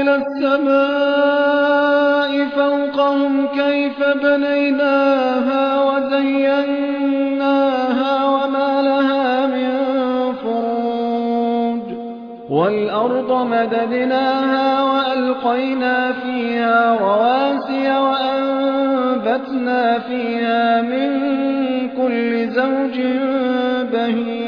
إلى السماء فوقهم كيف بنيناها وزيناها وما لها من فروج. والأرض مددناها وألقينا فيها رواسي وأنبتنا فيها من كل زوج بهيج.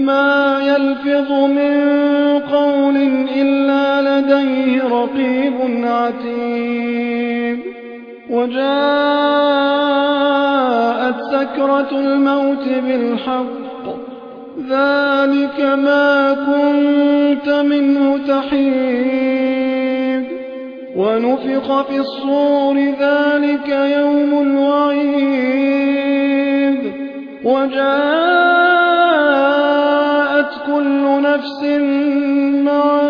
ما يلفظ من قول إلا لديه رقيب عتيد وجاءت سكرة الموت بالحق ذلك ما كنت منه تحيد ونفخ في الصور ذلك يوم الوعيد وجاءت كل نفس مع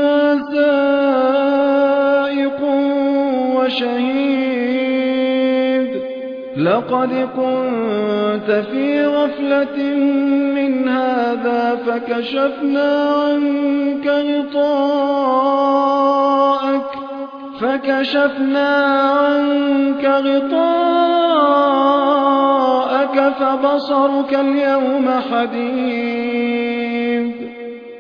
سائق وشهيد. لقد كنت في غفلة من هذا فكشفنا عنك غطاءك. فكشفنا عنك غطاءك فبصرك اليوم حديد.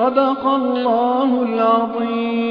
صدق الله العظيم.